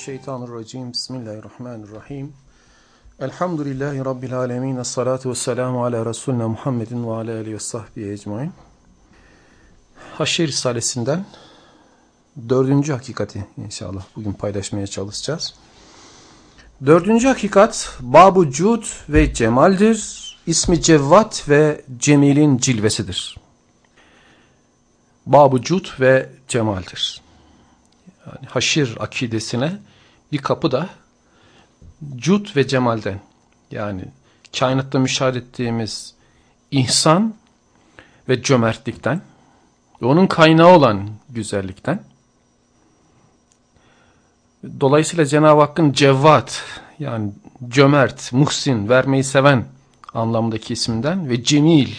mineşşeytanirracim. Bismillahirrahmanirrahim. Elhamdülillahi rabbil alamin. Essalatu vesselamu ala resulina Muhammedin ve ala alihi ve sahbihi ecmaîn. Haşr Risalesinden dördüncü hakikati inşallah bugün paylaşmaya çalışacağız. Dördüncü hakikat Babu Cud ve Cemal'dir. İsmi Cevvat ve Cemil'in cilvesidir. Babu Cud ve Cemal'dir. Yani haşir akidesine bir kapı da Cud ve Cemal'den. Yani kainatta müşahede ettiğimiz ihsan ve cömertlikten ve onun kaynağı olan güzellikten. Dolayısıyla Cenab-ı Hakk'ın cevvat yani cömert, muhsin, vermeyi seven anlamındaki isminden ve cemil,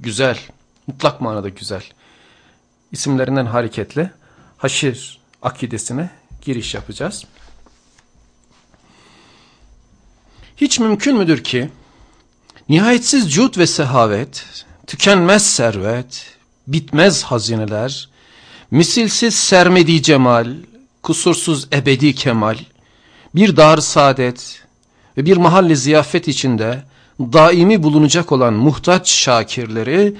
güzel, mutlak manada güzel isimlerinden hareketle haşir akidesine giriş yapacağız. Hiç mümkün müdür ki nihayetsiz cud ve sehavet, tükenmez servet, bitmez hazineler, misilsiz sermediği cemal, kusursuz ebedi kemal, bir dar saadet ve bir mahalle ziyafet içinde daimi bulunacak olan muhtaç şakirleri,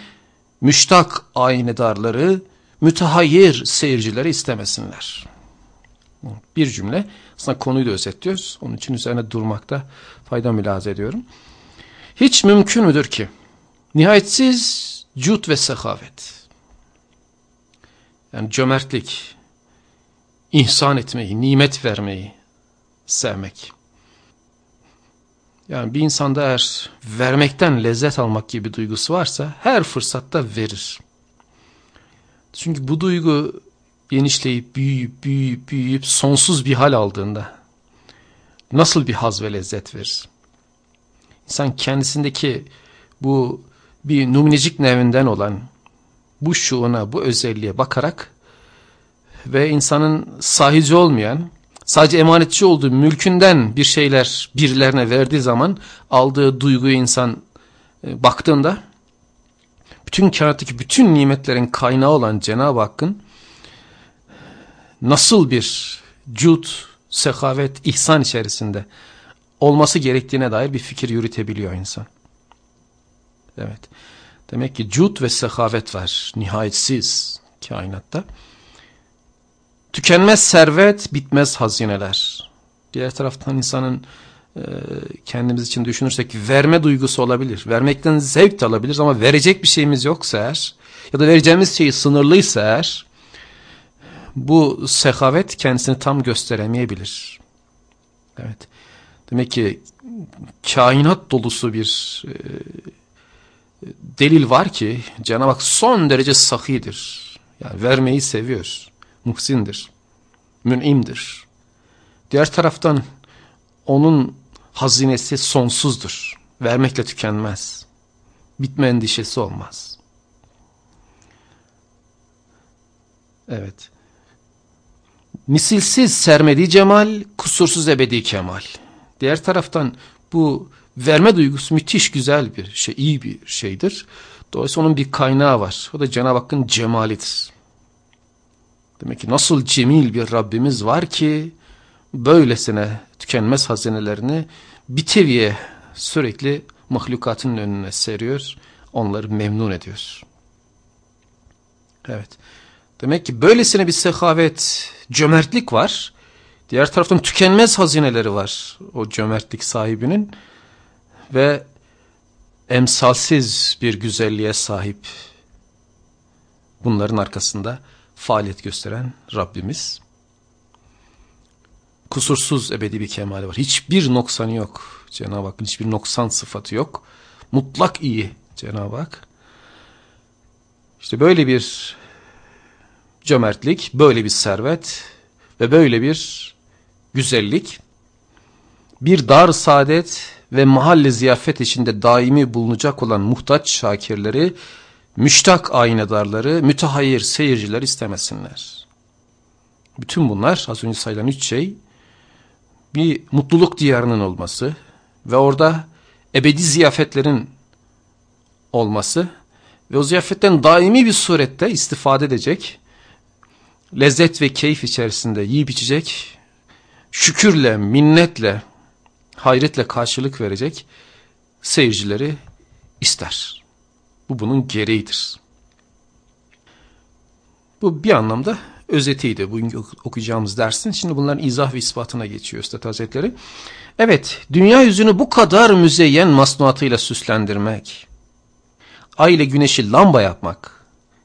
müştak aynedarları, mütehayyir seyircileri istemesinler. Bir cümle aslında konuyu da özetliyoruz. Onun için üzerine durmakta fayda mülaze ediyorum. Hiç mümkün müdür ki nihayetsiz cud ve sehavet yani cömertlik, ihsan etmeyi, nimet vermeyi sevmek. Yani bir insanda eğer vermekten lezzet almak gibi duygusu varsa her fırsatta verir. Çünkü bu duygu genişleyip büyüyüp büyüyüp büyüyüp sonsuz bir hal aldığında nasıl bir haz ve lezzet verir? İnsan kendisindeki bu bir numunecik nevinden olan bu şuuna, bu özelliğe bakarak ve insanın sahici olmayan, sadece emanetçi olduğu mülkünden bir şeyler birilerine verdiği zaman aldığı duyguyu insan e, baktığında bütün kainattaki bütün nimetlerin kaynağı olan Cenab-ı Hakk'ın nasıl bir cud, sehavet, ihsan içerisinde olması gerektiğine dair bir fikir yürütebiliyor insan. Evet. Demek ki cud ve sehavet var. Nihayetsiz kainatta. Tükenmez servet, bitmez hazineler. Diğer taraftan insanın e, kendimiz için düşünürsek verme duygusu olabilir. Vermekten zevk de alabiliriz ama verecek bir şeyimiz yoksa eğer ya da vereceğimiz şey sınırlıysa eğer bu sehavet kendisini tam gösteremeyebilir. Evet. Demek ki kainat dolusu bir e, delil var ki Cenab-ı Hak son derece sahidir. Yani vermeyi seviyor muhsindir, mün'imdir. Diğer taraftan onun hazinesi sonsuzdur. Vermekle tükenmez. Bitme endişesi olmaz. Evet. Misilsiz sermediği cemal, kusursuz ebedi kemal. Diğer taraftan bu verme duygusu müthiş güzel bir şey, iyi bir şeydir. Dolayısıyla onun bir kaynağı var. O da Cenab-ı Hakk'ın cemalidir. Demek ki nasıl cemil bir Rabbimiz var ki böylesine tükenmez hazinelerini biteviye sürekli mahlukatın önüne seriyor, onları memnun ediyor. Evet. Demek ki böylesine bir sehavet, cömertlik var. Diğer taraftan tükenmez hazineleri var o cömertlik sahibinin ve emsalsiz bir güzelliğe sahip bunların arkasında faaliyet gösteren Rabbimiz. Kusursuz ebedi bir kemali var. Hiçbir noksanı yok. Cenab-ı Hakk'ın hiçbir noksan sıfatı yok. Mutlak iyi Cenab-ı Hak. İşte böyle bir cömertlik, böyle bir servet ve böyle bir güzellik bir dar saadet ve mahalle ziyafet içinde daimi bulunacak olan muhtaç şakirleri müştak aynadarları, mütehayyir seyirciler istemesinler. Bütün bunlar az önce sayılan üç şey bir mutluluk diyarının olması ve orada ebedi ziyafetlerin olması ve o ziyafetten daimi bir surette istifade edecek, lezzet ve keyif içerisinde yiyip içecek, şükürle, minnetle, hayretle karşılık verecek seyircileri ister. Bu bunun gereğidir. Bu bir anlamda özetiydi bugün okuyacağımız dersin. Şimdi bunların izah ve ispatına geçiyor Üstad Hazretleri. Evet, dünya yüzünü bu kadar müzeyyen masnuatıyla süslendirmek, ay ile güneşi lamba yapmak,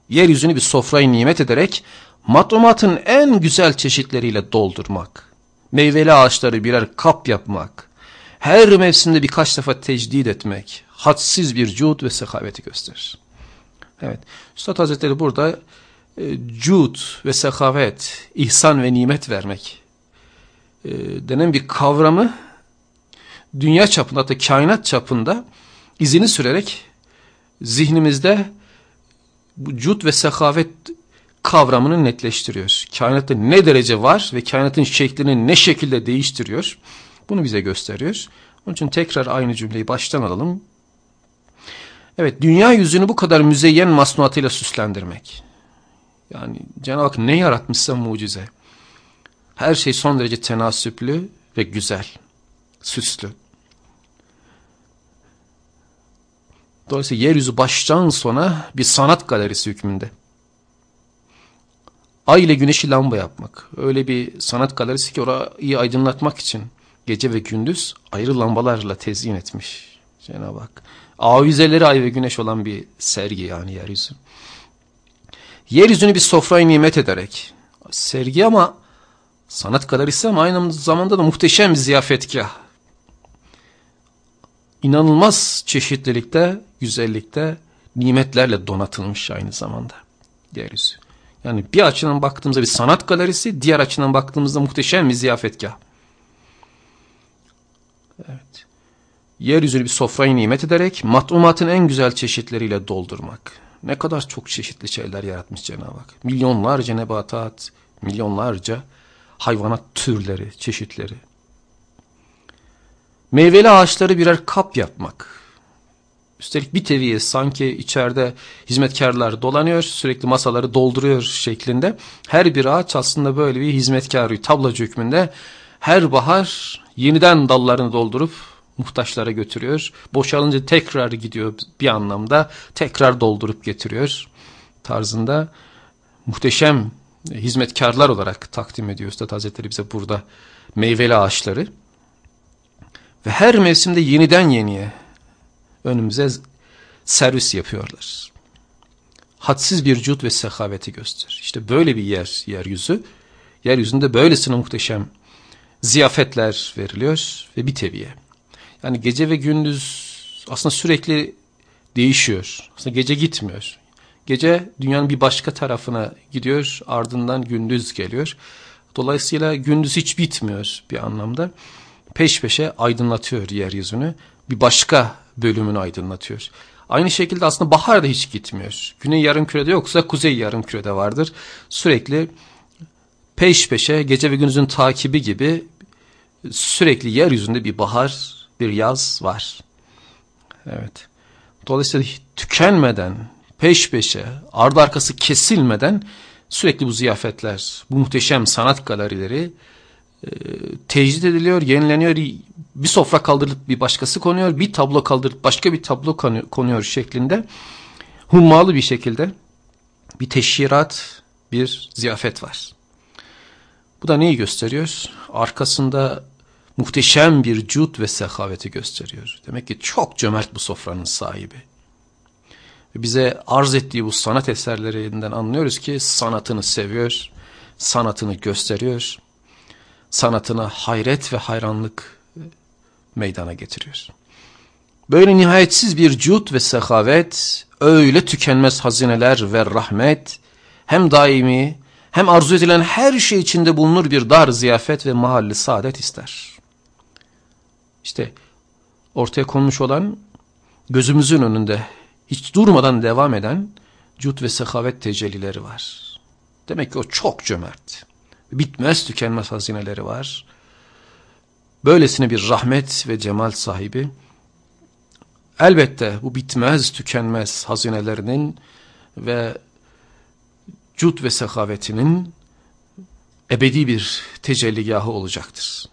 yeryüzünü bir sofrayı nimet ederek matlumatın en güzel çeşitleriyle doldurmak, meyveli ağaçları birer kap yapmak, her mevsimde birkaç defa tecdid etmek, hadsiz bir cud ve sehaveti gösterir. Evet, Üstad Hazretleri burada e, cud ve sehavet, ihsan ve nimet vermek e, denen bir kavramı dünya çapında hatta kainat çapında izini sürerek zihnimizde cud ve sehavet kavramını netleştiriyor. Kainatta ne derece var ve kainatın şeklini ne şekilde değiştiriyor bunu bize gösteriyor. Onun için tekrar aynı cümleyi baştan alalım. Evet dünya yüzünü bu kadar müzeyyen masnuatıyla süslendirmek. Yani Cenab-ı Hak ne yaratmışsa mucize. Her şey son derece tenasüplü ve güzel, süslü. Dolayısıyla yeryüzü baştan sona bir sanat galerisi hükmünde. Ay ile güneşi lamba yapmak. Öyle bir sanat galerisi ki orayı aydınlatmak için gece ve gündüz ayrı lambalarla tezyin etmiş Cenab-ı Hak. Avizeleri ay ve güneş olan bir sergi yani yeryüzü. Yeryüzünü bir sofrayı nimet ederek. Sergi ama sanat galerisi ama aynı zamanda da muhteşem bir ziyafetgah. İnanılmaz çeşitlilikte, güzellikte nimetlerle donatılmış aynı zamanda yeryüzü. Yani bir açıdan baktığımızda bir sanat galerisi, diğer açıdan baktığımızda muhteşem bir ziyafetgah. Evet. Yeryüzünü bir sofrayı nimet ederek matlumatın en güzel çeşitleriyle doldurmak. Ne kadar çok çeşitli şeyler yaratmış Cenab-ı Hak. Milyonlarca nebatat, milyonlarca hayvanat türleri, çeşitleri. Meyveli ağaçları birer kap yapmak. Üstelik bir teviye sanki içeride hizmetkarlar dolanıyor, sürekli masaları dolduruyor şeklinde. Her bir ağaç aslında böyle bir hizmetkarı, tablacı hükmünde her bahar yeniden dallarını doldurup muhtaçlara götürüyor. Boşalınca tekrar gidiyor bir anlamda. Tekrar doldurup getiriyor tarzında muhteşem hizmetkarlar olarak takdim ediyor Üstad Hazretleri bize burada meyveli ağaçları. Ve her mevsimde yeniden yeniye önümüze servis yapıyorlar. Hadsiz bir cud ve sehaveti gösterir. İşte böyle bir yer, yeryüzü. Yeryüzünde böylesine muhteşem ziyafetler veriliyor ve bir teviye. Yani gece ve gündüz aslında sürekli değişiyor. Aslında gece gitmiyor. Gece dünyanın bir başka tarafına gidiyor ardından gündüz geliyor. Dolayısıyla gündüz hiç bitmiyor bir anlamda. Peş peşe aydınlatıyor yeryüzünü. Bir başka bölümünü aydınlatıyor. Aynı şekilde aslında bahar da hiç gitmiyor. Güney yarım kürede yoksa kuzey yarım kürede vardır. Sürekli peş peşe gece ve gündüzün takibi gibi sürekli yeryüzünde bir bahar, bir yaz var. Evet. Dolayısıyla tükenmeden, peş peşe, ardı arkası kesilmeden sürekli bu ziyafetler, bu muhteşem sanat galerileri tecdit ediliyor, yenileniyor. Bir sofra kaldırılıp bir başkası konuyor, bir tablo kaldırıp başka bir tablo konuyor şeklinde. Hummalı bir şekilde bir teşhirat, bir ziyafet var. Bu da neyi gösteriyor? Arkasında muhteşem bir cud ve sehaveti gösteriyor. Demek ki çok cömert bu sofranın sahibi. Bize arz ettiği bu sanat eserlerinden anlıyoruz ki sanatını seviyor, sanatını gösteriyor, sanatına hayret ve hayranlık meydana getiriyor. Böyle nihayetsiz bir cud ve sehavet, öyle tükenmez hazineler ve rahmet, hem daimi hem arzu edilen her şey içinde bulunur bir dar ziyafet ve mahalli saadet ister. İşte ortaya konmuş olan gözümüzün önünde hiç durmadan devam eden cut ve sehavet tecellileri var. Demek ki o çok cömert. Bitmez tükenmez hazineleri var. Böylesine bir rahmet ve cemal sahibi elbette bu bitmez tükenmez hazinelerinin ve cud ve sehavetinin ebedi bir tecelligahı olacaktır.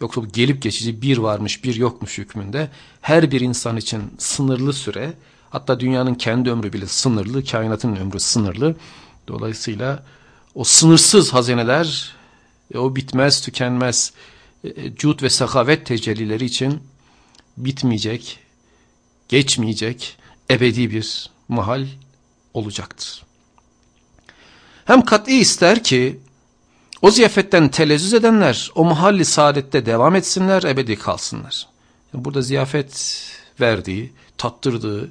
Yoksa bu gelip geçici bir varmış bir yokmuş hükmünde her bir insan için sınırlı süre hatta dünyanın kendi ömrü bile sınırlı, kainatın ömrü sınırlı. Dolayısıyla o sınırsız hazineler, e, o bitmez tükenmez e, e, cud ve sakavet tecellileri için bitmeyecek, geçmeyecek ebedi bir mahal olacaktır. Hem kat'i ister ki o ziyafetten telezzüz edenler o mahalli saadette devam etsinler, ebedi kalsınlar. Burada ziyafet verdiği, tattırdığı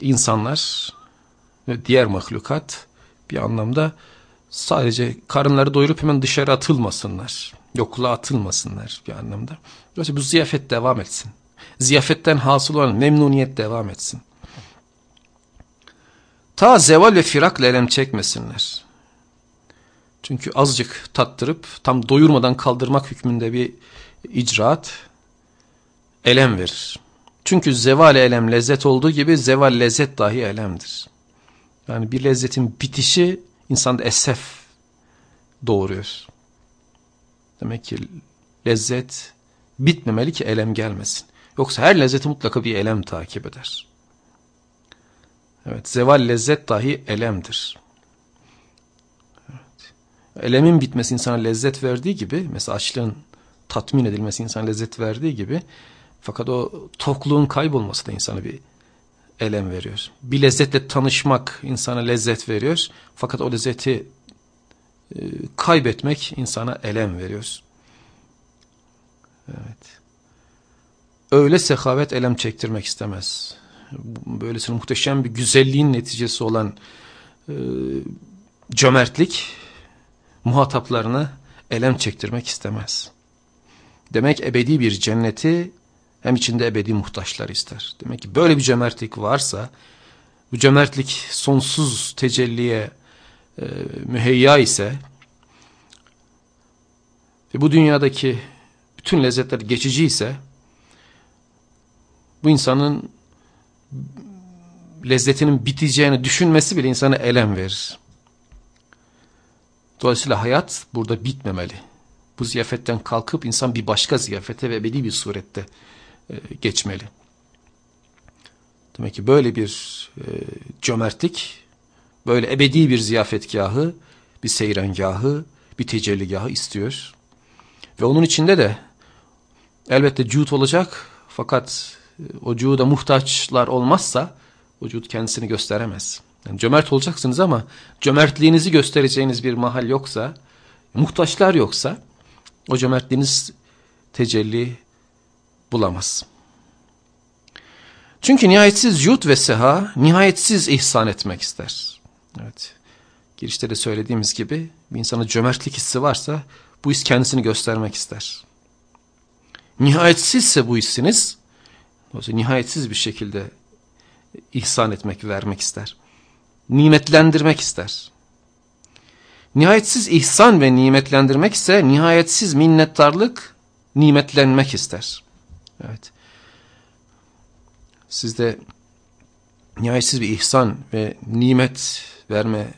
insanlar diğer mahlukat bir anlamda sadece karınları doyurup hemen dışarı atılmasınlar. Yokluğa atılmasınlar bir anlamda. Dolayısıyla bu ziyafet devam etsin. Ziyafetten hasıl olan memnuniyet devam etsin. Ta zeval ve firakla elem çekmesinler. Çünkü azıcık tattırıp tam doyurmadan kaldırmak hükmünde bir icraat elem verir. Çünkü zeval elem lezzet olduğu gibi zeval lezzet dahi elemdir. Yani bir lezzetin bitişi insanda esef doğuruyor. Demek ki lezzet bitmemeli ki elem gelmesin. Yoksa her lezzeti mutlaka bir elem takip eder. Evet, zeval lezzet dahi elemdir. Evet. Elemin bitmesi insana lezzet verdiği gibi, mesela açlığın tatmin edilmesi insana lezzet verdiği gibi, fakat o tokluğun kaybolması da insana bir elem veriyor. Bir lezzetle tanışmak insana lezzet veriyor, fakat o lezzeti e, kaybetmek insana elem veriyor. Evet. Öyle sehavet elem çektirmek istemez böylesine muhteşem bir güzelliğin neticesi olan e, cömertlik muhataplarına elem çektirmek istemez. Demek ebedi bir cenneti hem içinde ebedi muhtaçlar ister. Demek ki böyle bir cömertlik varsa bu cömertlik sonsuz tecelliye e, müheyya ise ve bu dünyadaki bütün lezzetler geçici ise bu insanın lezzetinin biteceğini düşünmesi bile insana elem verir. Dolayısıyla hayat burada bitmemeli. Bu ziyafetten kalkıp insan bir başka ziyafete ve ebedi bir surette geçmeli. Demek ki böyle bir e, cömertlik, böyle ebedi bir ziyafetgahı, bir seyrengahı, bir tecelligahı istiyor. Ve onun içinde de elbette cüt olacak fakat o cuhuda muhtaçlar olmazsa vücut kendisini gösteremez. Yani cömert olacaksınız ama cömertliğinizi göstereceğiniz bir mahal yoksa, muhtaçlar yoksa o cömertliğiniz tecelli bulamaz. Çünkü nihayetsiz yut ve seha nihayetsiz ihsan etmek ister. Evet. Girişte de söylediğimiz gibi bir insana cömertlik hissi varsa bu his kendisini göstermek ister. Nihayetsizse bu hissiniz nihayetsiz bir şekilde ihsan etmek, vermek ister. Nimetlendirmek ister. Nihayetsiz ihsan ve nimetlendirmek ise nihayetsiz minnettarlık, nimetlenmek ister. Evet. Sizde nihayetsiz bir ihsan ve nimet vermeye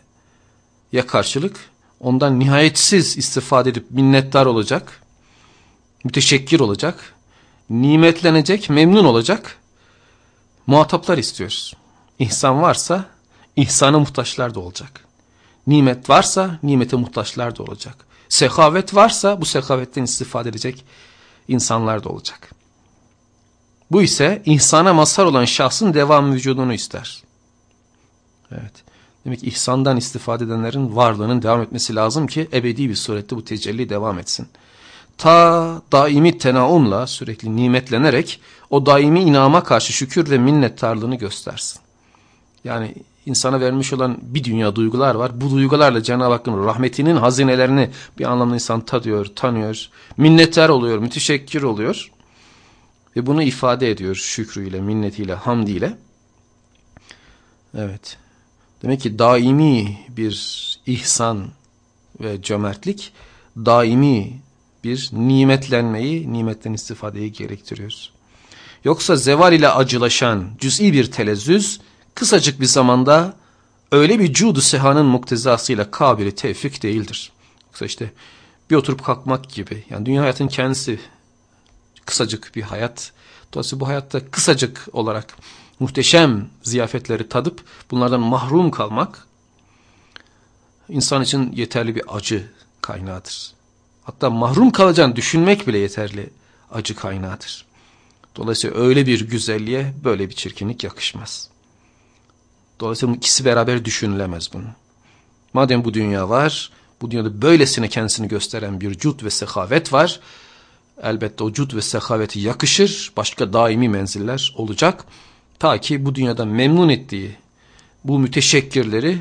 karşılık ondan nihayetsiz istifade edip minnettar olacak, müteşekkir olacak nimetlenecek, memnun olacak muhataplar istiyoruz. İhsan varsa ihsana muhtaçlar da olacak. Nimet varsa nimete muhtaçlar da olacak. Sehavet varsa bu sehavetten istifade edecek insanlar da olacak. Bu ise ihsana mazhar olan şahsın devam vücudunu ister. Evet. Demek ki ihsandan istifade edenlerin varlığının devam etmesi lazım ki ebedi bir surette bu tecelli devam etsin ta daimi tenaumla sürekli nimetlenerek o daimi inama karşı şükür ve minnettarlığını göstersin. Yani insana vermiş olan bir dünya duygular var. Bu duygularla Cenab-ı Hakk'ın rahmetinin hazinelerini bir anlamda insan tadıyor, tanıyor, minnettar oluyor, müteşekkir oluyor. Ve bunu ifade ediyor şükrüyle, minnetiyle, hamdiyle. Evet. Demek ki daimi bir ihsan ve cömertlik, daimi bir nimetlenmeyi, nimetten istifadeyi gerektiriyor. Yoksa zeval ile acılaşan cüz'i bir telezzüz kısacık bir zamanda öyle bir cudu sehanın muktezasıyla kabili tevfik değildir. Yoksa işte bir oturup kalkmak gibi. Yani dünya hayatın kendisi kısacık bir hayat. Dolayısıyla bu hayatta kısacık olarak muhteşem ziyafetleri tadıp bunlardan mahrum kalmak insan için yeterli bir acı kaynağıdır. Hatta mahrum kalacağını düşünmek bile yeterli acı kaynağıdır. Dolayısıyla öyle bir güzelliğe böyle bir çirkinlik yakışmaz. Dolayısıyla ikisi beraber düşünülemez bunun. Madem bu dünya var, bu dünyada böylesine kendisini gösteren bir cud ve sehavet var. Elbette o cud ve sehaveti yakışır, başka daimi menziller olacak. Ta ki bu dünyada memnun ettiği bu müteşekkirleri,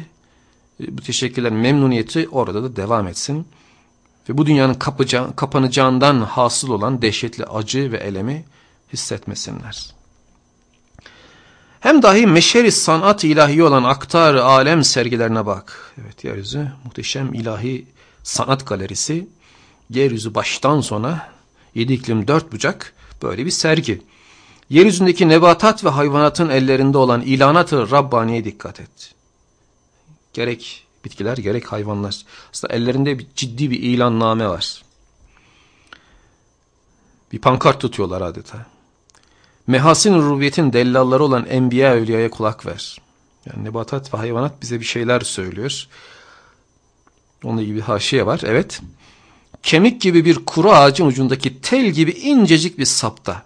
bu teşekkürlerin memnuniyeti orada da devam etsin. Ve bu dünyanın kapaca kapanacağından hasıl olan dehşetli acı ve elemi hissetmesinler. Hem dahi meşeri sanat ilahi olan aktar alem sergilerine bak. Evet yeryüzü muhteşem ilahi sanat galerisi. Yeryüzü baştan sona yedi iklim dört bucak böyle bir sergi. Yeryüzündeki nebatat ve hayvanatın ellerinde olan ilanat-ı Rabbani'ye dikkat et. Gerek bitkiler gerek hayvanlar. Aslında ellerinde bir, ciddi bir ilanname var. Bir pankart tutuyorlar adeta. Mehasin rubiyetin dellalları olan enbiya evliyaya kulak ver. Yani nebatat ve hayvanat bize bir şeyler söylüyor. Onunla ilgili bir haşiye var. Evet. Kemik gibi bir kuru ağacın ucundaki tel gibi incecik bir sapta.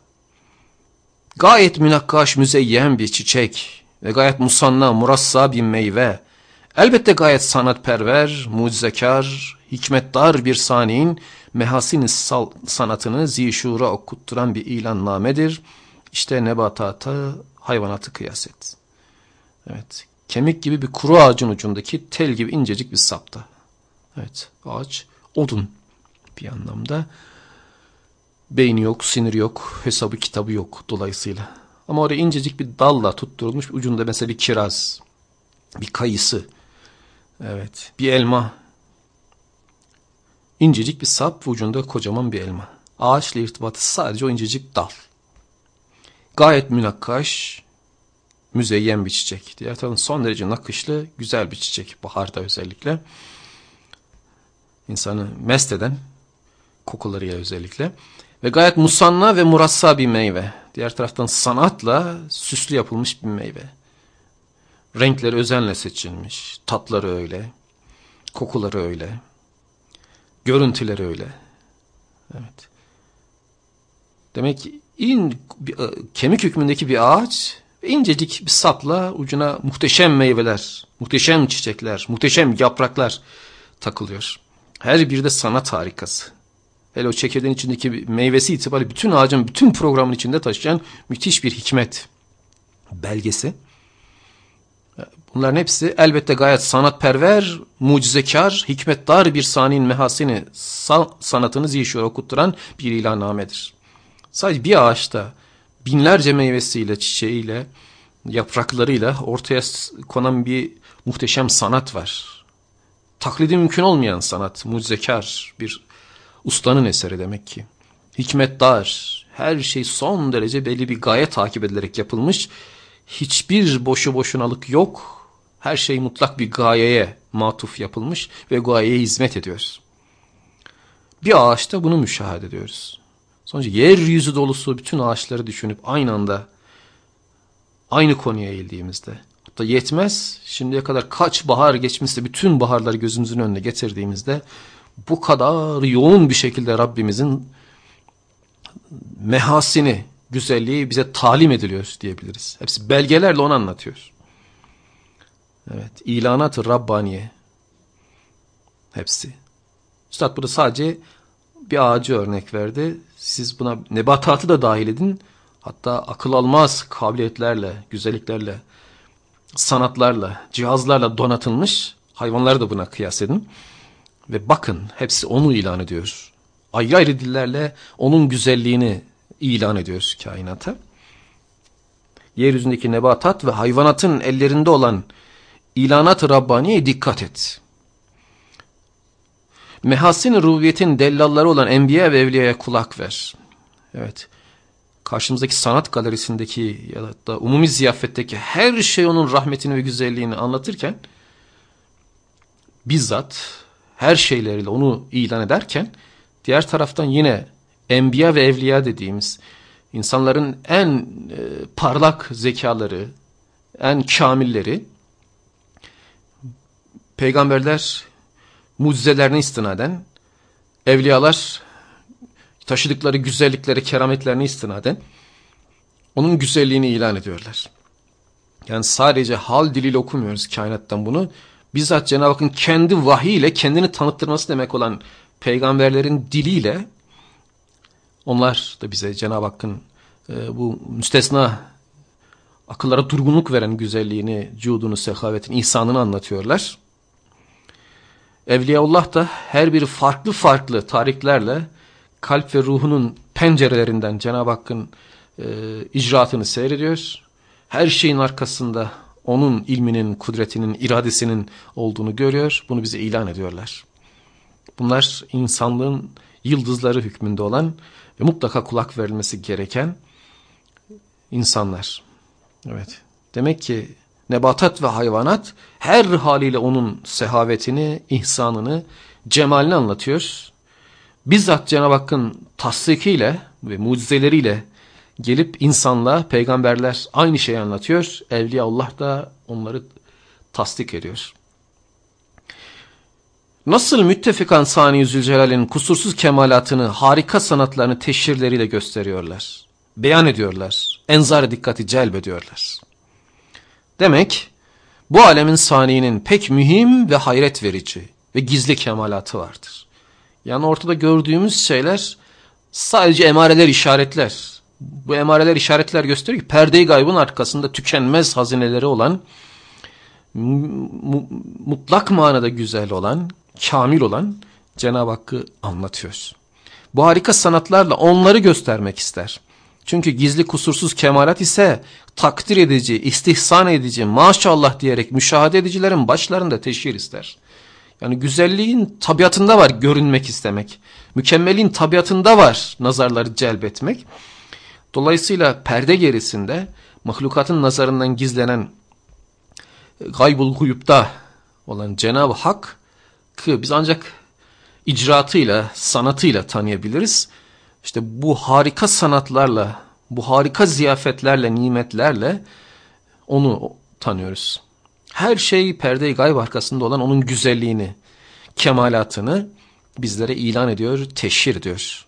Gayet münakkaş müzeyyen bir çiçek ve gayet musanna murassa bir meyve. Elbette gayet sanatperver, mucizekar, hikmetdar bir saniyin mehasin sanatını zişura okutturan bir ilannamedir. İşte nebatata, hayvanatı kıyas et. Evet, kemik gibi bir kuru ağacın ucundaki tel gibi incecik bir sapta. Evet, ağaç odun bir anlamda. Beyni yok, sinir yok, hesabı kitabı yok dolayısıyla. Ama oraya incecik bir dalla tutturulmuş ucunda mesela bir kiraz, bir kayısı, evet, bir elma. İncecik bir sap ucunda kocaman bir elma. Ağaçla irtibatı sadece o incecik dal. Gayet münakkaş, müzeyyen bir çiçek. Diğer tarafın son derece nakışlı, güzel bir çiçek. Baharda özellikle. İnsanı mest eden kokularıyla özellikle. Ve gayet musanna ve murassa bir meyve. Diğer taraftan sanatla süslü yapılmış bir meyve. Renkleri özenle seçilmiş. Tatları öyle. Kokuları öyle. Görüntüleri öyle. Evet. Demek ki in, bir, e, kemik hükmündeki bir ağaç incecik bir sapla ucuna muhteşem meyveler, muhteşem çiçekler, muhteşem yapraklar takılıyor. Her biri de sanat harikası. Hele o çekirdeğin içindeki meyvesi itibariyle bütün ağacın bütün programın içinde taşıyan müthiş bir hikmet belgesi. Bunların hepsi elbette gayet sanatperver, mucizekar, hikmetdar bir saniyin mehasini, sanatını zişura okutturan bir ilanamedir. Sadece bir ağaçta binlerce meyvesiyle, çiçeğiyle, yapraklarıyla ortaya konan bir muhteşem sanat var. Taklidi mümkün olmayan sanat, mucizekar bir ustanın eseri demek ki. Hikmetdar, her şey son derece belli bir gaye takip edilerek yapılmış. Hiçbir boşu boşunalık yok. Her şey mutlak bir gayeye matuf yapılmış ve gayeye hizmet ediyoruz. Bir ağaçta bunu müşahede ediyoruz. Sonuçta yeryüzü dolusu bütün ağaçları düşünüp aynı anda aynı konuya eğildiğimizde hatta yetmez şimdiye kadar kaç bahar geçmişse bütün baharları gözümüzün önüne getirdiğimizde bu kadar yoğun bir şekilde Rabbimizin mehasini, güzelliği bize talim ediliyor diyebiliriz. Hepsi belgelerle onu anlatıyor. Evet, ilanat-ı Rabbaniye. Hepsi. Üstad burada sadece bir ağacı örnek verdi. Siz buna nebatatı da dahil edin. Hatta akıl almaz kabiliyetlerle, güzelliklerle, sanatlarla, cihazlarla donatılmış hayvanları da buna kıyas edin. Ve bakın hepsi onu ilan ediyor. Ayrı ayrı dillerle onun güzelliğini ilan ediyor kainata. Yeryüzündeki nebatat ve hayvanatın ellerinde olan ilanat-ı Rabbani'ye dikkat et. Mehasin rubiyetin dellalları olan enbiya ve evliyaya kulak ver. Evet. Karşımızdaki sanat galerisindeki ya da umumi ziyafetteki her şey onun rahmetini ve güzelliğini anlatırken bizzat her şeyleriyle onu ilan ederken diğer taraftan yine enbiya ve evliya dediğimiz insanların en e, parlak zekaları, en kamilleri peygamberler mucizelerine istinaden evliyalar taşıdıkları güzellikleri, kerametlerini istinaden onun güzelliğini ilan ediyorlar. Yani sadece hal diliyle okumuyoruz kainattan bunu. Bizzat Cenab-ı Hakk'ın kendi vahiy kendini tanıttırması demek olan peygamberlerin diliyle onlar da bize Cenab-ı Hakk'ın e, bu müstesna akıllara durgunluk veren güzelliğini, cudunu, sehavetini, ihsanını anlatıyorlar. Evliyaullah da her biri farklı farklı tariklerle kalp ve ruhunun pencerelerinden Cenab-ı Hakk'ın e, icraatını seyrediyor. Her şeyin arkasında onun ilminin, kudretinin, iradesinin olduğunu görüyor. Bunu bize ilan ediyorlar. Bunlar insanlığın yıldızları hükmünde olan ve mutlaka kulak verilmesi gereken insanlar. Evet. Demek ki nebatat ve hayvanat her haliyle onun sehavetini, ihsanını, cemalini anlatıyor. Bizzat Cenab-ı Hakk'ın tasdikiyle ve mucizeleriyle gelip insanla peygamberler aynı şeyi anlatıyor. Evliya Allah da onları tasdik ediyor. Nasıl müttefikan Sani Zülcelal'in kusursuz kemalatını, harika sanatlarını teşhirleriyle gösteriyorlar. Beyan ediyorlar. Enzar dikkati celbediyorlar. Demek bu alemin saniyinin pek mühim ve hayret verici ve gizli kemalatı vardır. Yani ortada gördüğümüz şeyler sadece emareler, işaretler. Bu emareler, işaretler gösteriyor ki perde gaybın arkasında tükenmez hazineleri olan, mutlak manada güzel olan, kamil olan Cenab-ı Hakk'ı anlatıyor. Bu harika sanatlarla onları göstermek ister. Çünkü gizli kusursuz kemalat ise takdir edici, istihsan edici, maşallah diyerek müşahede edicilerin başlarında teşhir ister. Yani güzelliğin tabiatında var görünmek istemek. Mükemmelin tabiatında var nazarları celbetmek. Dolayısıyla perde gerisinde mahlukatın nazarından gizlenen gaybul guyupta olan Cenab-ı Hak ki biz ancak icraatıyla, sanatıyla tanıyabiliriz. İşte bu harika sanatlarla, bu harika ziyafetlerle, nimetlerle onu tanıyoruz. Her şey perde-i gayb arkasında olan onun güzelliğini, kemalatını bizlere ilan ediyor, teşhir ediyor.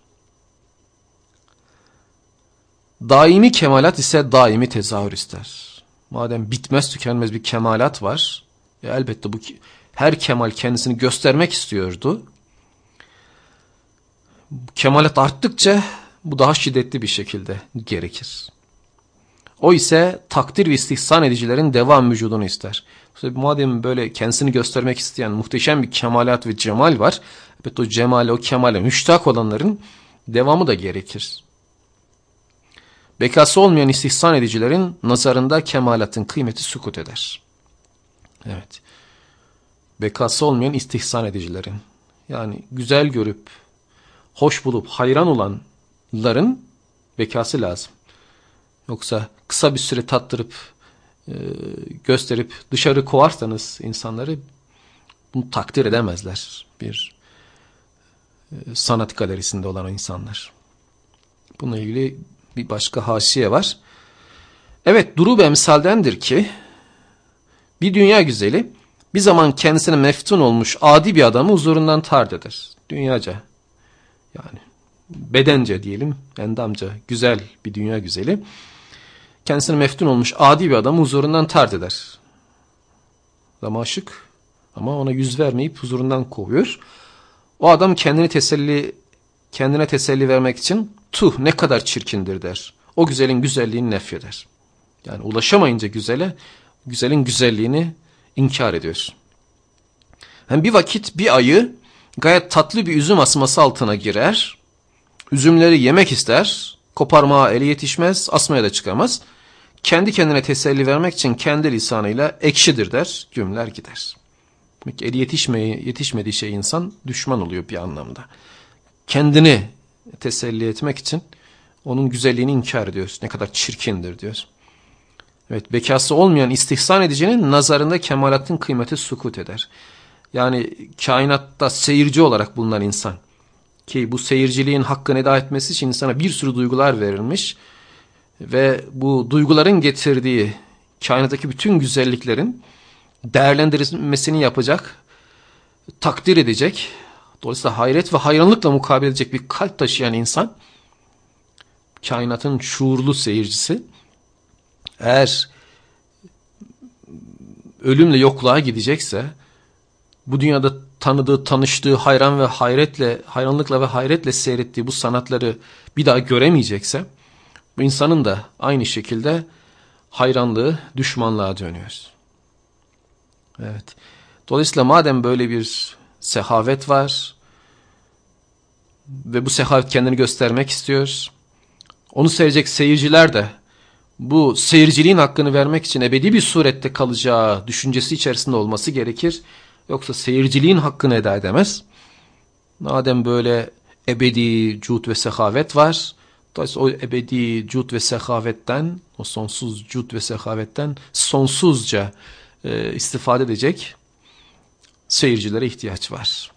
Daimi kemalat ise daimi tezahür ister. Madem bitmez tükenmez bir kemalat var, e elbette bu her kemal kendisini göstermek istiyordu. Kemalat arttıkça bu daha şiddetli bir şekilde gerekir. O ise takdir ve istihsan edicilerin devam vücudunu ister. Madem böyle kendisini göstermek isteyen muhteşem bir kemalat ve cemal var. Evet o cemale, o kemale müştak olanların devamı da gerekir. Bekası olmayan istihsan edicilerin nazarında kemalatın kıymeti sukut eder. Evet. Bekası olmayan istihsan edicilerin yani güzel görüp hoş bulup hayran olanların bekası lazım. Yoksa kısa bir süre tattırıp e, gösterip dışarı kovarsanız insanları bunu takdir edemezler. Bir e, sanat galerisinde olan insanlar. Bununla ilgili bir başka haşiye var. Evet durub emsaldendir ki bir dünya güzeli bir zaman kendisine meftun olmuş adi bir adamı huzurundan tard eder. Dünyaca yani bedence diyelim endamca güzel bir dünya güzeli kendisine meftun olmuş adi bir adamı huzurundan tard eder. Adam aşık ama ona yüz vermeyip huzurundan kovuyor. O adam kendini teselli kendine teselli vermek için tuh ne kadar çirkindir der. O güzelin güzelliğini nefyeder. Yani ulaşamayınca güzele güzelin güzelliğini inkar ediyor. Hem bir vakit bir ayı gayet tatlı bir üzüm asması altına girer. Üzümleri yemek ister. Koparmaya eli yetişmez, asmaya da çıkamaz kendi kendine teselli vermek için kendi lisanıyla ekşidir der, cümler gider. Eli yetişmeyi, yetişmediği şey insan düşman oluyor bir anlamda. Kendini teselli etmek için onun güzelliğini inkar ediyoruz. Ne kadar çirkindir diyoruz. Evet bekası olmayan istihsan edicinin nazarında kemalatın kıymeti sukut eder. Yani kainatta seyirci olarak bulunan insan ki bu seyirciliğin hakkını eda etmesi için insana bir sürü duygular verilmiş ve bu duyguların getirdiği kainattaki bütün güzelliklerin değerlendirilmesini yapacak, takdir edecek, dolayısıyla hayret ve hayranlıkla mukabele edecek bir kalp taşıyan insan, kainatın şuurlu seyircisi, eğer ölümle yokluğa gidecekse, bu dünyada tanıdığı, tanıştığı hayran ve hayretle, hayranlıkla ve hayretle seyrettiği bu sanatları bir daha göremeyecekse, bu insanın da aynı şekilde hayranlığı düşmanlığa dönüyor. Evet. Dolayısıyla madem böyle bir sehavet var ve bu sehavet kendini göstermek istiyor, onu seyredecek seyirciler de bu seyirciliğin hakkını vermek için ebedi bir surette kalacağı düşüncesi içerisinde olması gerekir. Yoksa seyirciliğin hakkını eda edemez. Madem böyle ebedi cud ve sehavet var, dolayısıyla o ebedi cud ve sehavetten, o sonsuz cud ve sehavetten sonsuzca e, istifade edecek seyircilere ihtiyaç var.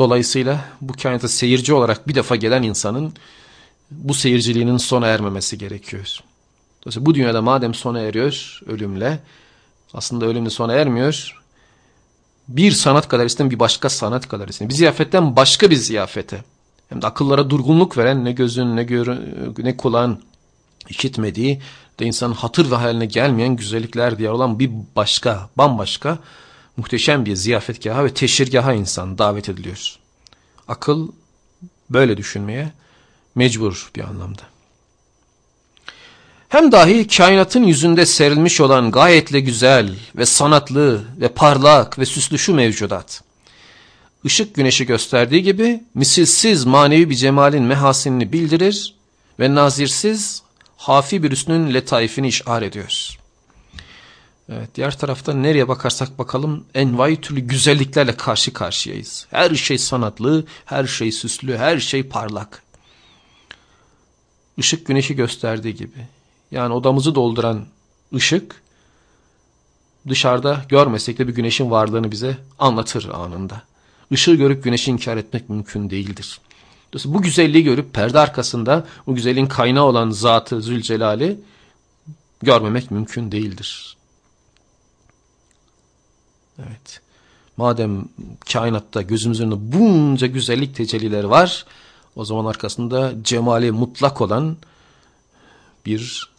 Dolayısıyla bu kainata seyirci olarak bir defa gelen insanın bu seyirciliğinin sona ermemesi gerekiyor. Dolayısıyla bu dünyada madem sona eriyor ölümle, aslında ölümle sona ermiyor, bir sanat galerisinin bir başka sanat galerisine, bir ziyafetten başka bir ziyafete, hem de akıllara durgunluk veren ne gözün ne, görün, ne kulağın işitmediği de insanın hatır ve hayaline gelmeyen güzellikler diye olan bir başka, bambaşka muhteşem bir ziyafetgaha ve teşhirgaha insan davet ediliyor. Akıl böyle düşünmeye mecbur bir anlamda. Hem dahi kainatın yüzünde serilmiş olan gayetle güzel ve sanatlı ve parlak ve süslü şu mevcudat. Işık güneşi gösterdiği gibi misilsiz manevi bir cemalin mehasinini bildirir ve nazirsiz hafi bir üstünün letaifini işar ediyor. Evet, diğer tarafta nereye bakarsak bakalım envai türlü güzelliklerle karşı karşıyayız. Her şey sanatlı, her şey süslü, her şey parlak. Işık güneşi gösterdiği gibi. Yani odamızı dolduran ışık dışarıda görmesek de bir güneşin varlığını bize anlatır anında. Işığı görüp güneşi inkar etmek mümkün değildir. Dolayısıyla bu güzelliği görüp perde arkasında bu güzelliğin kaynağı olan zatı Zülcelal'i görmemek mümkün değildir. Evet. Madem kainatta gözümüzün önünde bunca güzellik tecellileri var, o zaman arkasında cemali mutlak olan bir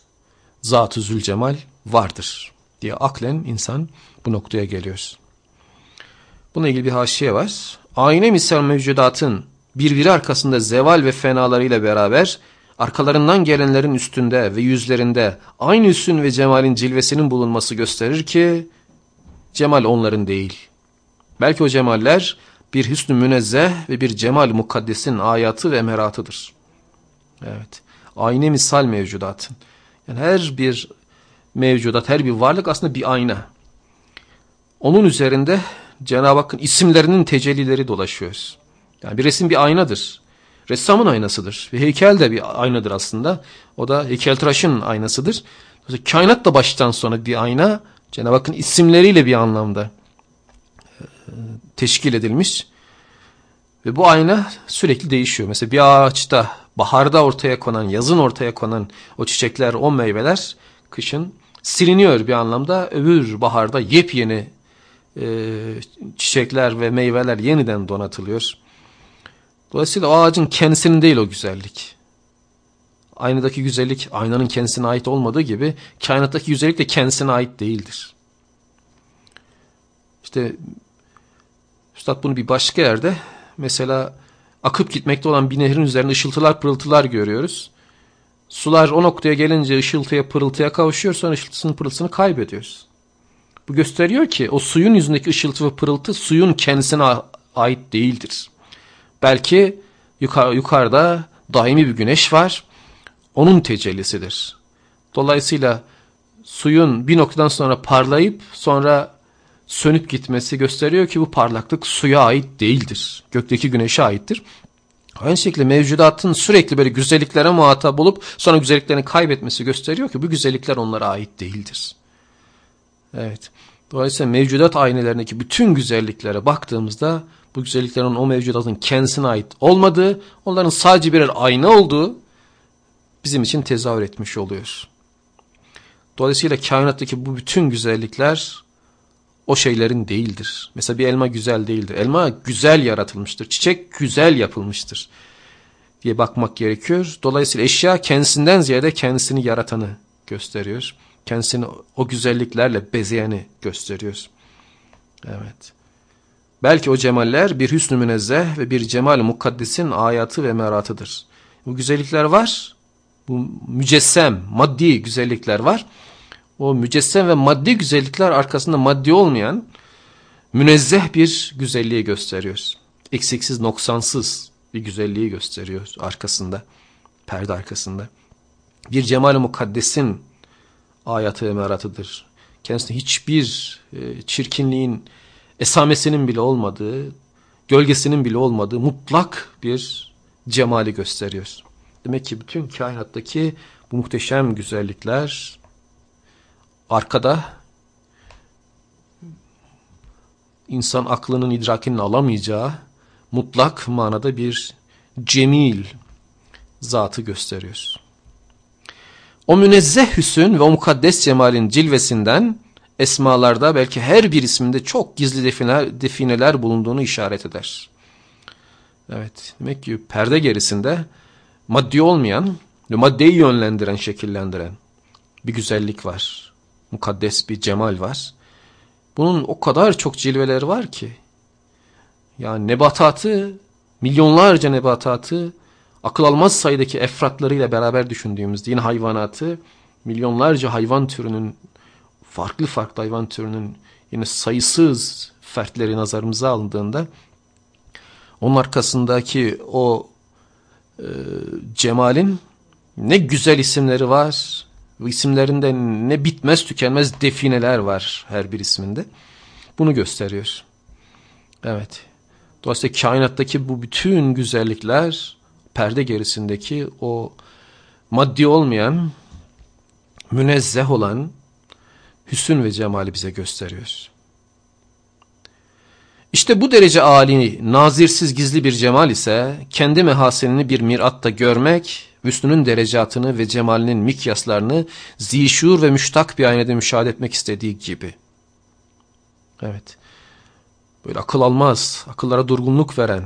Zat-ı Zülcemal vardır diye aklen insan bu noktaya geliyor. Buna ilgili bir haşiye var. Ayne misal mevcudatın birbiri arkasında zeval ve fenalarıyla beraber arkalarından gelenlerin üstünde ve yüzlerinde aynı üssün ve cemalin cilvesinin bulunması gösterir ki cemal onların değil. Belki o cemaller bir hüsnü münezzeh ve bir cemal mukaddesin ayatı ve meratıdır. Evet. Ayna misal mevcudatın. Yani her bir mevcudat, her bir varlık aslında bir ayna. Onun üzerinde Cenab-ı Hakk'ın isimlerinin tecellileri dolaşıyor. Yani bir resim bir aynadır. Ressamın aynasıdır. Ve heykel de bir aynadır aslında. O da heykeltıraşın aynasıdır. Kainat da baştan sona bir ayna. Cenab-ı Hakk'ın isimleriyle bir anlamda e, teşkil edilmiş. Ve bu ayna sürekli değişiyor. Mesela bir ağaçta baharda ortaya konan, yazın ortaya konan o çiçekler, o meyveler kışın siliniyor bir anlamda. Öbür baharda yepyeni e, çiçekler ve meyveler yeniden donatılıyor. Dolayısıyla o ağacın kendisinin değil o güzellik. Aynadaki güzellik aynanın kendisine ait olmadığı gibi kainattaki güzellik de kendisine ait değildir. İşte Üstad bunu bir başka yerde mesela akıp gitmekte olan bir nehrin üzerinde ışıltılar pırıltılar görüyoruz. Sular o noktaya gelince ışıltıya pırıltıya kavuşuyor sonra ışıltısının pırıltısını kaybediyoruz. Bu gösteriyor ki o suyun yüzündeki ışıltı ve pırıltı suyun kendisine ait değildir. Belki yukarı, yukarıda daimi bir güneş var. Onun tecellisidir. Dolayısıyla suyun bir noktadan sonra parlayıp sonra sönüp gitmesi gösteriyor ki bu parlaklık suya ait değildir. Gökteki güneşe aittir. Aynı şekilde mevcudatın sürekli böyle güzelliklere muhatap olup sonra güzelliklerini kaybetmesi gösteriyor ki bu güzellikler onlara ait değildir. Evet. Dolayısıyla mevcudat aynelerindeki bütün güzelliklere baktığımızda bu güzelliklerin o mevcudatın kendisine ait olmadığı, onların sadece birer ayna olduğu bizim için tezahür etmiş oluyor. Dolayısıyla kainattaki bu bütün güzellikler o şeylerin değildir. Mesela bir elma güzel değildir. Elma güzel yaratılmıştır. Çiçek güzel yapılmıştır diye bakmak gerekiyor. Dolayısıyla eşya kendisinden ziyade kendisini yaratanı gösteriyor. Kendisini o güzelliklerle bezeyeni gösteriyor. Evet. Belki o cemaller bir hüsnü münezzeh ve bir cemal mukaddesin ayatı ve meratıdır. Bu güzellikler var. Bu mücessem, maddi güzellikler var o mücessem ve maddi güzellikler arkasında maddi olmayan münezzeh bir güzelliği gösteriyor. Eksiksiz, noksansız bir güzelliği gösteriyor arkasında, perde arkasında. Bir cemal-i mukaddesin ayatı emaratıdır. Kendisinde hiçbir e, çirkinliğin, esamesinin bile olmadığı, gölgesinin bile olmadığı mutlak bir cemali gösteriyor. Demek ki bütün kainattaki bu muhteşem güzellikler arkada insan aklının idrakinin alamayacağı mutlak manada bir cemil zatı gösteriyor. O münezzeh hüsün ve o mukaddes cemalin cilvesinden esmalarda belki her bir isminde çok gizli defineler, defineler bulunduğunu işaret eder. Evet demek ki perde gerisinde maddi olmayan ve maddeyi yönlendiren, şekillendiren bir güzellik var mukaddes bir cemal var. Bunun o kadar çok cilveleri var ki. Yani nebatatı, milyonlarca nebatatı, akıl almaz sayıdaki efratlarıyla beraber düşündüğümüzde yine hayvanatı, milyonlarca hayvan türünün, farklı farklı hayvan türünün yine sayısız fertleri nazarımıza alındığında, onun arkasındaki o e, cemalin ne güzel isimleri var, isimlerinde ne bitmez tükenmez defineler var her bir isminde. Bunu gösteriyor. Evet. Dolayısıyla kainattaki bu bütün güzellikler perde gerisindeki o maddi olmayan, münezzeh olan hüsün ve cemali bize gösteriyor. İşte bu derece âli, nazirsiz gizli bir cemal ise kendi mehasenini bir miratta görmek Hüsnünün derecatını ve cemalinin mikyaslarını zişur ve müştak bir aynada müşahede etmek istediği gibi. Evet. Böyle akıl almaz, akıllara durgunluk veren,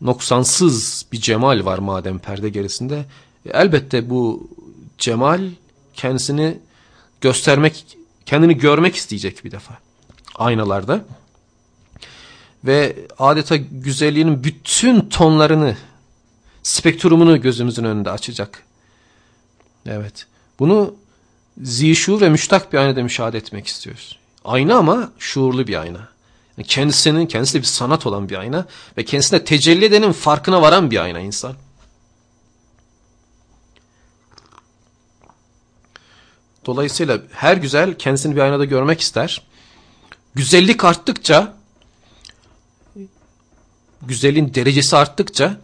noksansız bir cemal var madem perde gerisinde. E, elbette bu cemal kendisini göstermek, kendini görmek isteyecek bir defa. Aynalarda. Ve adeta güzelliğinin bütün tonlarını spektrumunu gözümüzün önünde açacak. Evet. Bunu zişur ve müştak bir aynada müşahede etmek istiyoruz. Ayna ama şuurlu bir ayna. Yani kendisinin, kendisi bir sanat olan bir ayna ve kendisine tecelli edenin farkına varan bir ayna insan. Dolayısıyla her güzel kendisini bir aynada görmek ister. Güzellik arttıkça, güzelliğin derecesi arttıkça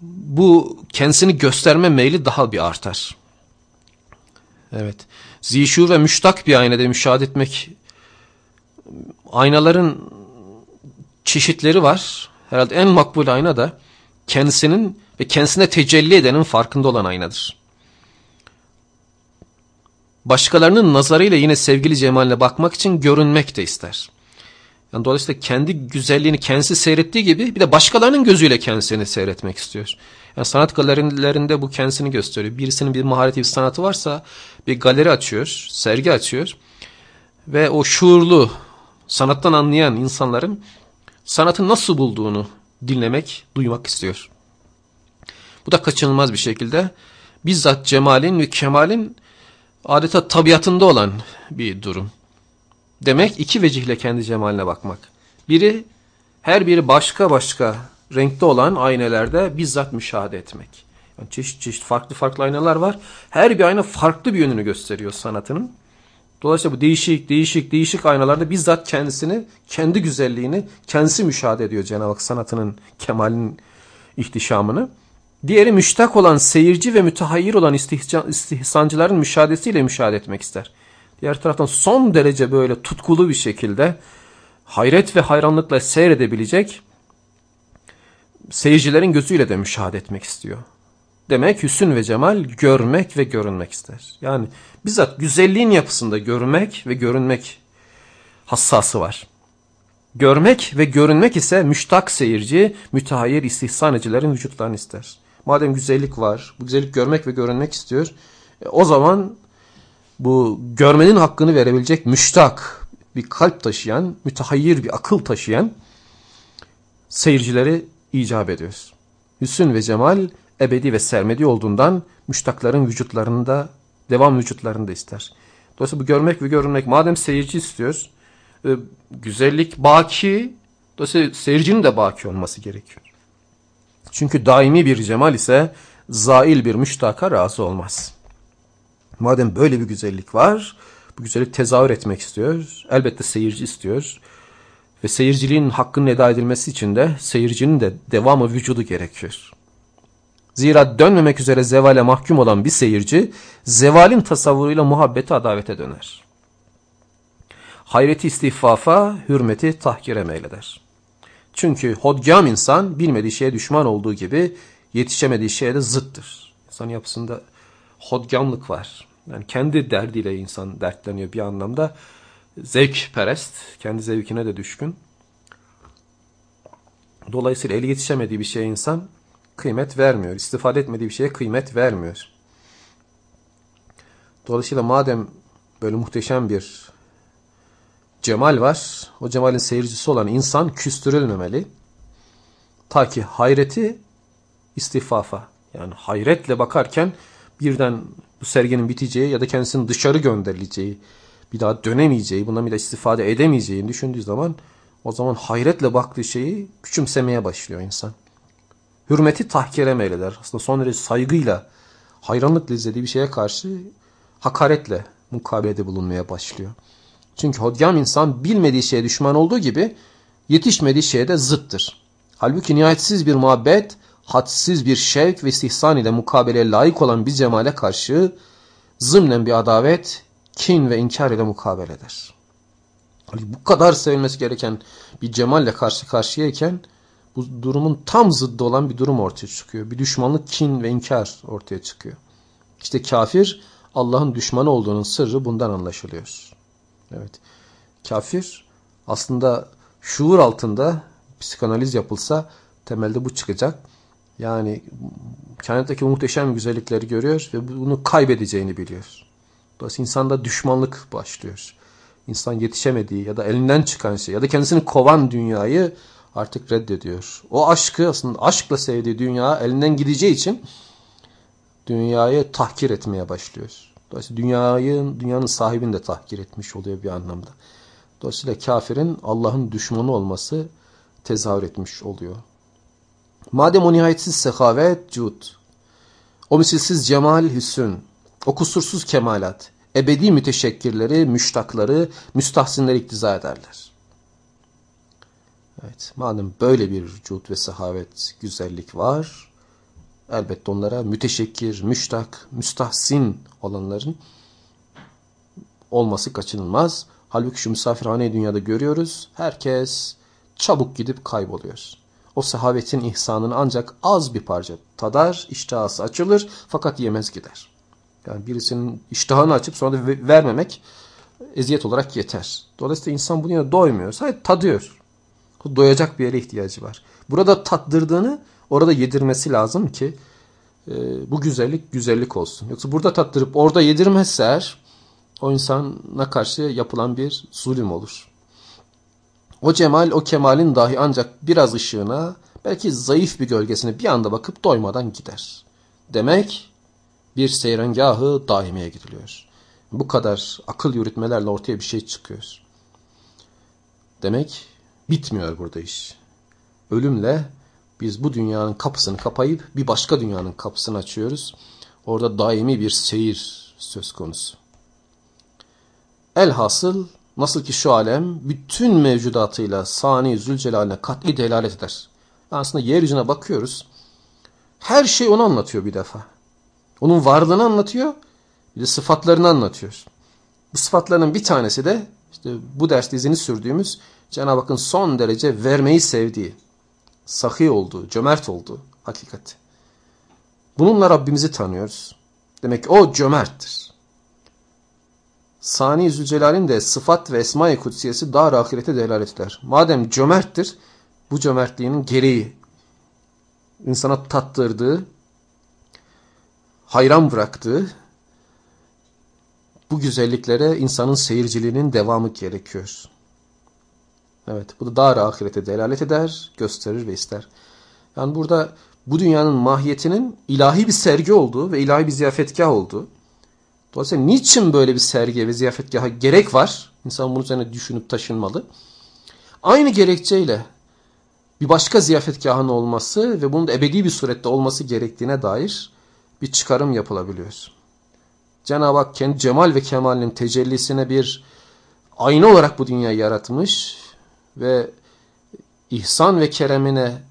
bu kendisini gösterme meyli daha bir artar. Evet. Zişur ve müştak bir aynada müşahede etmek aynaların çeşitleri var. Herhalde en makbul ayna da kendisinin ve kendisine tecelli edenin farkında olan aynadır. Başkalarının nazarıyla yine sevgili cemaline bakmak için görünmek de ister. Yani dolayısıyla kendi güzelliğini kendisi seyrettiği gibi bir de başkalarının gözüyle kendisini seyretmek istiyor. Yani sanat galerilerinde bu kendisini gösteriyor. Birisinin bir mahareti, bir sanatı varsa bir galeri açıyor, sergi açıyor. Ve o şuurlu, sanattan anlayan insanların sanatı nasıl bulduğunu dinlemek, duymak istiyor. Bu da kaçınılmaz bir şekilde bizzat cemalin ve kemalin adeta tabiatında olan bir durum. Demek iki vecihle kendi cemaline bakmak. Biri her biri başka başka renkte olan aynelerde bizzat müşahede etmek. Yani çeşit çeşit farklı farklı aynalar var. Her bir ayna farklı bir yönünü gösteriyor sanatının. Dolayısıyla bu değişik değişik değişik aynalarda bizzat kendisini, kendi güzelliğini kendisi müşahede ediyor Cenab-ı Hak sanatının kemalinin ihtişamını. Diğeri müştak olan seyirci ve mütehayyir olan istihsancıların müşahedesiyle müşahede etmek ister. Diğer taraftan son derece böyle tutkulu bir şekilde hayret ve hayranlıkla seyredebilecek seyircilerin gözüyle de müşahede etmek istiyor. Demek hüsün ve cemal görmek ve görünmek ister. Yani bizzat güzelliğin yapısında görmek ve görünmek hassası var. Görmek ve görünmek ise müştak seyirci, mütehayyir istihsanecilerin vücutlarını ister. Madem güzellik var, bu güzellik görmek ve görünmek istiyor, e, o zaman bu görmenin hakkını verebilecek müştak, bir kalp taşıyan, mütehayyir bir akıl taşıyan seyircileri icap ediyoruz. Hüsün ve cemal ebedi ve sermedi olduğundan müştakların vücutlarında, devam vücutlarında ister. Dolayısıyla bu görmek ve görünmek madem seyirci istiyoruz, e, güzellik baki, dolayısıyla seyircinin de baki olması gerekiyor. Çünkü daimi bir cemal ise zail bir müştaka razı olmaz. Madem böyle bir güzellik var, bu güzellik tezahür etmek istiyor. Elbette seyirci istiyor. Ve seyirciliğin hakkının eda edilmesi için de seyircinin de devamı vücudu gerekiyor. Zira dönmemek üzere zevale mahkum olan bir seyirci, zevalin tasavvuruyla muhabbeti adavete döner. Hayreti istihfafa, hürmeti tahkire meyleder. Çünkü hodgam insan bilmediği şeye düşman olduğu gibi yetişemediği şeye de zıttır. İnsan yapısında hodgamlık var. Yani kendi derdiyle insan dertleniyor bir anlamda. Zevk perest, kendi zevkine de düşkün. Dolayısıyla eli yetişemediği bir şeye insan kıymet vermiyor. İstifade etmediği bir şeye kıymet vermiyor. Dolayısıyla madem böyle muhteşem bir cemal var, o cemalin seyircisi olan insan küstürülmemeli. Ta ki hayreti istifafa yani hayretle bakarken birden bu serginin biteceği ya da kendisinin dışarı gönderileceği, bir daha dönemeyeceği, bundan bir daha istifade edemeyeceğini düşündüğü zaman o zaman hayretle baktığı şeyi küçümsemeye başlıyor insan. Hürmeti tahkire meyleder. Aslında son derece saygıyla, hayranlıkla izlediği bir şeye karşı hakaretle mukabelede bulunmaya başlıyor. Çünkü hodgam insan bilmediği şeye düşman olduğu gibi yetişmediği şeye de zıttır. Halbuki nihayetsiz bir muhabbet, hadsiz bir şevk ve istihsan ile mukabeleye layık olan bir cemale karşı zımnen bir adavet, kin ve inkar ile mukabele eder. Bu kadar sevilmesi gereken bir cemalle karşı karşıyayken bu durumun tam zıddı olan bir durum ortaya çıkıyor. Bir düşmanlık, kin ve inkar ortaya çıkıyor. İşte kafir Allah'ın düşmanı olduğunun sırrı bundan anlaşılıyor. Evet. Kafir aslında şuur altında psikanaliz yapılsa temelde bu çıkacak. Yani kainattaki muhteşem güzellikleri görüyor ve bunu kaybedeceğini biliyor. Dolayısıyla insanda düşmanlık başlıyor. İnsan yetişemediği ya da elinden çıkan şey ya da kendisini kovan dünyayı artık reddediyor. O aşkı aslında aşkla sevdiği dünya elinden gideceği için dünyayı tahkir etmeye başlıyor. Dolayısıyla dünyayı, dünyanın sahibini de tahkir etmiş oluyor bir anlamda. Dolayısıyla kafirin Allah'ın düşmanı olması tezahür etmiş oluyor. Madem o nihayetsiz sehavet, cud, o misilsiz cemal, hüsün, o kusursuz kemalat, ebedi müteşekkirleri, müştakları, müstahsinleri iktiza ederler. Evet, madem böyle bir cud ve sehavet, güzellik var, elbette onlara müteşekkir, müştak, müstahsin olanların olması kaçınılmaz. Halbuki şu misafirhane dünyada görüyoruz. Herkes çabuk gidip kayboluyor. O sahabetin ihsanını ancak az bir parça tadar, iştahası açılır fakat yemez gider. Yani birisinin iştahını açıp sonra da vermemek eziyet olarak yeter. Dolayısıyla insan bunu doymuyor. Sadece tadıyor. Doyacak bir yere ihtiyacı var. Burada tattırdığını orada yedirmesi lazım ki e, bu güzellik güzellik olsun. Yoksa burada tattırıp orada yedirmezse eğer o insana karşı yapılan bir zulüm olur. O cemal o kemalin dahi ancak biraz ışığına belki zayıf bir gölgesine bir anda bakıp doymadan gider. Demek bir seyrengahı daimeye gidiliyor. Bu kadar akıl yürütmelerle ortaya bir şey çıkıyor. Demek bitmiyor burada iş. Ölümle biz bu dünyanın kapısını kapayıp bir başka dünyanın kapısını açıyoruz. Orada daimi bir seyir söz konusu. Elhasıl nasıl ki şu alem bütün mevcudatıyla Sani Zülcelal'ine kat'i delalet eder. Aslında yeryüzüne bakıyoruz. Her şey onu anlatıyor bir defa. Onun varlığını anlatıyor, bir de sıfatlarını anlatıyor. Bu sıfatlarının bir tanesi de işte bu derste izini sürdüğümüz Cenab-ı Hakk'ın son derece vermeyi sevdiği, sahi olduğu, cömert olduğu hakikat. Bununla Rabbimizi tanıyoruz. Demek ki o cömerttir. Sani Zülcelal'in de sıfat ve esma-i kutsiyesi dar ahirete delalet eder. Madem cömerttir, bu cömertliğinin gereği, insana tattırdığı, hayran bıraktığı bu güzelliklere insanın seyirciliğinin devamı gerekiyor. Evet bu da dar ahirete delalet eder, gösterir ve ister. Yani burada bu dünyanın mahiyetinin ilahi bir sergi olduğu ve ilahi bir ziyafetgah olduğu. Dolayısıyla niçin böyle bir sergi ve ziyafetgaha gerek var? İnsan bunun üzerine düşünüp taşınmalı. Aynı gerekçeyle bir başka ziyafetgahın olması ve bunun da ebedi bir surette olması gerektiğine dair bir çıkarım yapılabiliyor. Cenab-ı Hak kendi cemal ve kemalinin tecellisine bir ayna olarak bu dünyayı yaratmış ve ihsan ve keremine,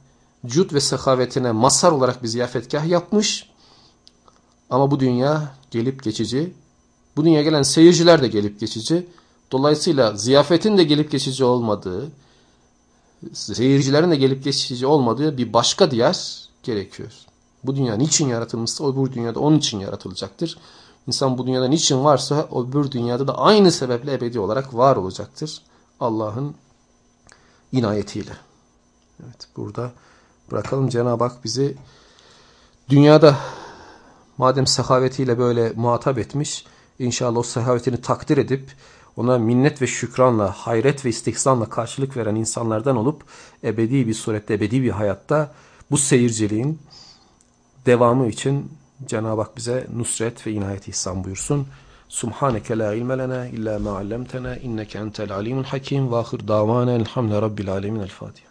cud ve sehavetine masar olarak bir ziyafetgah yapmış. Ama bu dünya gelip geçici. Bu dünya gelen seyirciler de gelip geçici. Dolayısıyla ziyafetin de gelip geçici olmadığı, seyircilerin de gelip geçici olmadığı bir başka diyar gerekiyor. Bu dünya niçin yaratılmışsa o bu dünyada onun için yaratılacaktır. İnsan bu dünyada niçin varsa o bir dünyada da aynı sebeple ebedi olarak var olacaktır. Allah'ın inayetiyle. Evet burada bırakalım Cenab-ı Hak bizi dünyada madem sehavetiyle böyle muhatap etmiş inşallah o sehavetini takdir edip ona minnet ve şükranla, hayret ve istihsanla karşılık veren insanlardan olup ebedi bir surette, ebedi bir hayatta bu seyirciliğin devamı için Cenab-ı Hak bize nusret ve inayet ihsan buyursun. Subhaneke la ilme lena illa ma allamtena inneke entel alimul hakim ve ahir davana elhamdülillahi rabbil alemin el Fatiha.